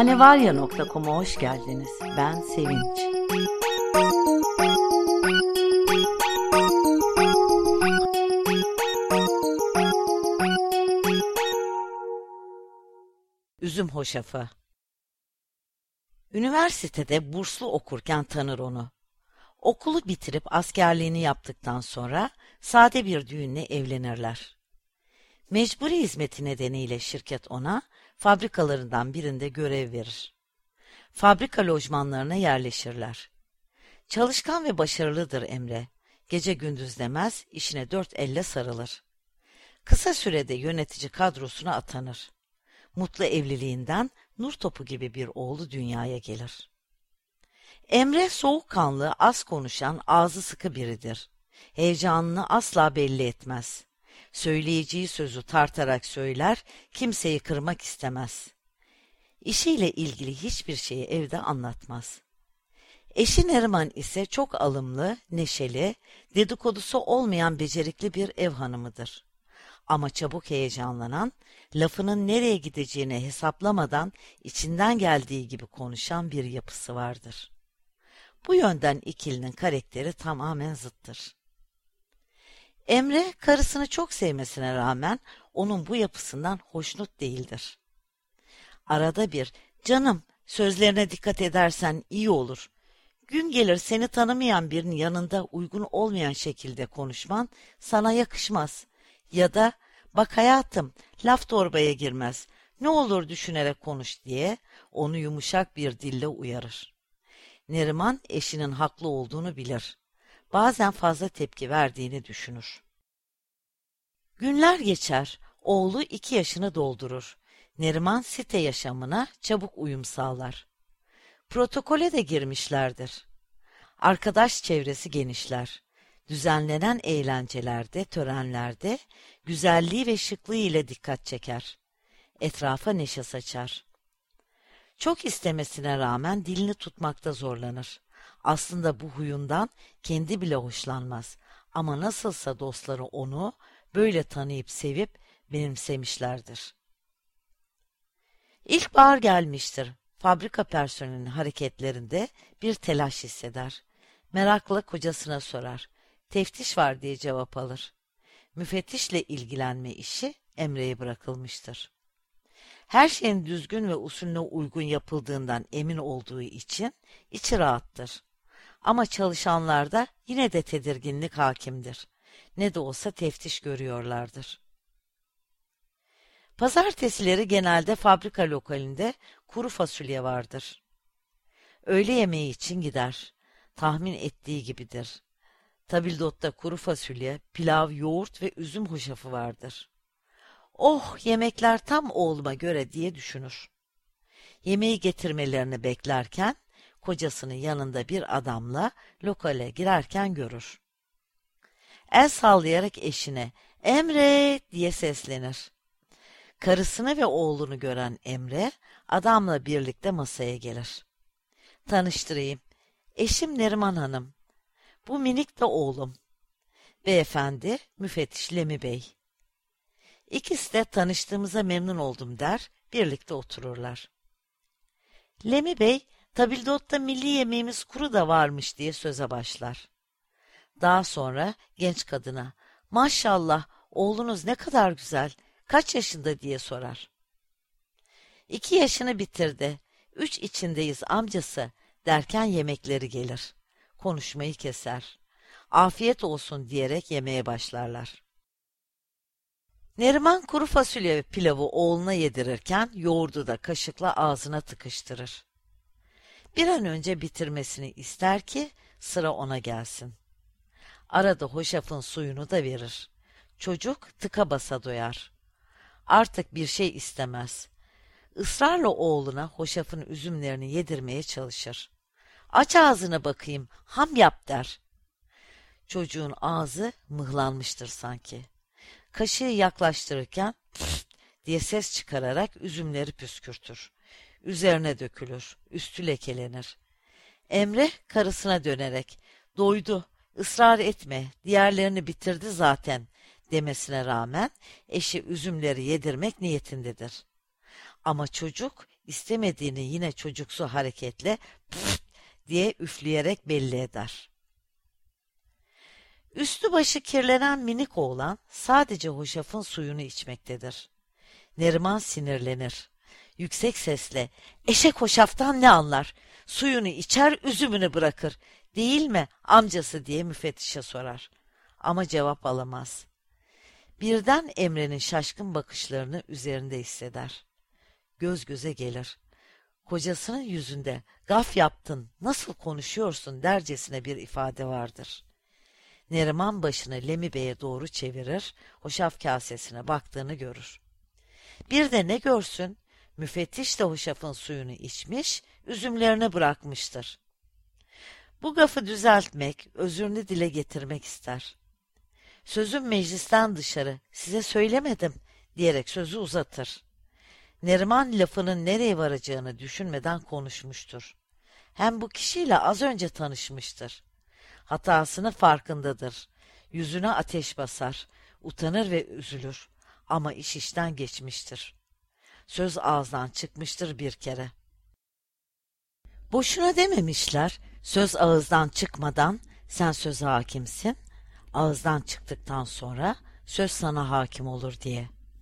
Hanevarya.com'a hoş geldiniz. Ben Sevinç. Üzüm Hoşafı Üniversitede burslu okurken tanır onu. Okulu bitirip askerliğini yaptıktan sonra sade bir düğünle evlenirler. Mecburi hizmeti nedeniyle şirket ona fabrikalarından birinde görev verir. Fabrika lojmanlarına yerleşirler. Çalışkan ve başarılıdır Emre. Gece gündüz demez, işine dört elle sarılır. Kısa sürede yönetici kadrosuna atanır. Mutlu evliliğinden nur topu gibi bir oğlu dünyaya gelir. Emre soğukkanlı, az konuşan, ağzı sıkı biridir. Heyecanını asla belli etmez. Söyleyeceği sözü tartarak söyler, kimseyi kırmak istemez. İşiyle ilgili hiçbir şeyi evde anlatmaz. Eşi Neriman ise çok alımlı, neşeli, dedikodusu olmayan becerikli bir ev hanımıdır. Ama çabuk heyecanlanan, lafının nereye gideceğini hesaplamadan içinden geldiği gibi konuşan bir yapısı vardır. Bu yönden ikilinin karakteri tamamen zıttır. Emre karısını çok sevmesine rağmen onun bu yapısından hoşnut değildir. Arada bir canım sözlerine dikkat edersen iyi olur. Gün gelir seni tanımayan birinin yanında uygun olmayan şekilde konuşman sana yakışmaz. Ya da bak hayatım laf torbaya girmez ne olur düşünerek konuş diye onu yumuşak bir dille uyarır. Neriman eşinin haklı olduğunu bilir. Bazen fazla tepki verdiğini düşünür. Günler geçer, oğlu iki yaşını doldurur. Neriman site yaşamına çabuk uyum sağlar. Protokole de girmişlerdir. Arkadaş çevresi genişler. Düzenlenen eğlencelerde, törenlerde güzelliği ve şıklığı ile dikkat çeker. Etrafa neşe saçar. Çok istemesine rağmen dilini tutmakta zorlanır. Aslında bu huyundan kendi bile hoşlanmaz. Ama nasılsa dostları onu böyle tanıyıp sevip benimsemişlerdir. İlkbahar gelmiştir. Fabrika personelinin hareketlerinde bir telaş hisseder. Merakla kocasına sorar. Teftiş var diye cevap alır. Müfettişle ilgilenme işi Emre'ye bırakılmıştır. Her şeyin düzgün ve usulüne uygun yapıldığından emin olduğu için içi rahattır. Ama çalışanlarda yine de tedirginlik hakimdir. Ne de olsa teftiş görüyorlardır. Pazartesileri genelde fabrika lokalinde kuru fasulye vardır. Öğle yemeği için gider. Tahmin ettiği gibidir. Tabildot'ta kuru fasulye, pilav, yoğurt ve üzüm hoşafı vardır. Oh yemekler tam oğluma göre diye düşünür. Yemeği getirmelerini beklerken kocasını yanında bir adamla lokale girerken görür. El sallayarak eşine Emre diye seslenir. Karısını ve oğlunu gören Emre adamla birlikte masaya gelir. Tanıştırayım. Eşim Neriman Hanım. Bu minik de oğlum. Beyefendi müfettiş Lemi Bey. İkisi de tanıştığımıza memnun oldum der, birlikte otururlar. Lemi Bey, tabildot'ta milli yemeğimiz kuru da varmış diye söze başlar. Daha sonra genç kadına, maşallah oğlunuz ne kadar güzel, kaç yaşında diye sorar. İki yaşını bitirdi, üç içindeyiz amcası derken yemekleri gelir. Konuşmayı keser. Afiyet olsun diyerek yemeye başlarlar. Neriman kuru fasulye ve pilavı oğluna yedirirken yoğurdu da kaşıkla ağzına tıkıştırır. Bir an önce bitirmesini ister ki sıra ona gelsin. Arada hoşafın suyunu da verir. Çocuk tıka basa doyar. Artık bir şey istemez. Israrla oğluna hoşafın üzümlerini yedirmeye çalışır. Aç ağzını bakayım, ham yap der. Çocuğun ağzı mıhlanmıştır sanki. Kaşığı yaklaştırırken diye ses çıkararak üzümleri püskürtür. Üzerine dökülür, üstü lekelenir. Emre karısına dönerek, doydu, ısrar etme, diğerlerini bitirdi zaten demesine rağmen eşi üzümleri yedirmek niyetindedir. Ama çocuk istemediğini yine çocuksu hareketle pıf diye üfleyerek belli eder. Üstü başı kirlenen minik oğlan sadece hoşafın suyunu içmektedir. Neriman sinirlenir. Yüksek sesle eşek hoşaftan ne anlar? Suyunu içer üzümünü bırakır. Değil mi amcası diye müfettişe sorar. Ama cevap alamaz. Birden Emre'nin şaşkın bakışlarını üzerinde hisseder. Göz göze gelir. Kocasının yüzünde gaf yaptın, nasıl konuşuyorsun dercesine bir ifade vardır. Neriman başını Lemi Bey'e doğru çevirir, hoşaf kasesine baktığını görür. Bir de ne görsün, müfettiş de hoşafın suyunu içmiş, üzümlerini bırakmıştır. Bu gafı düzeltmek, özürünü dile getirmek ister. Sözüm meclisten dışarı, size söylemedim diyerek sözü uzatır. Neriman lafının nereye varacağını düşünmeden konuşmuştur. Hem bu kişiyle az önce tanışmıştır. Hatasını farkındadır. Yüzüne ateş basar, utanır ve üzülür. Ama iş işten geçmiştir. Söz ağızdan çıkmıştır bir kere. Boşuna dememişler, söz ağızdan çıkmadan sen söze hakimsin, ağızdan çıktıktan sonra söz sana hakim olur diye.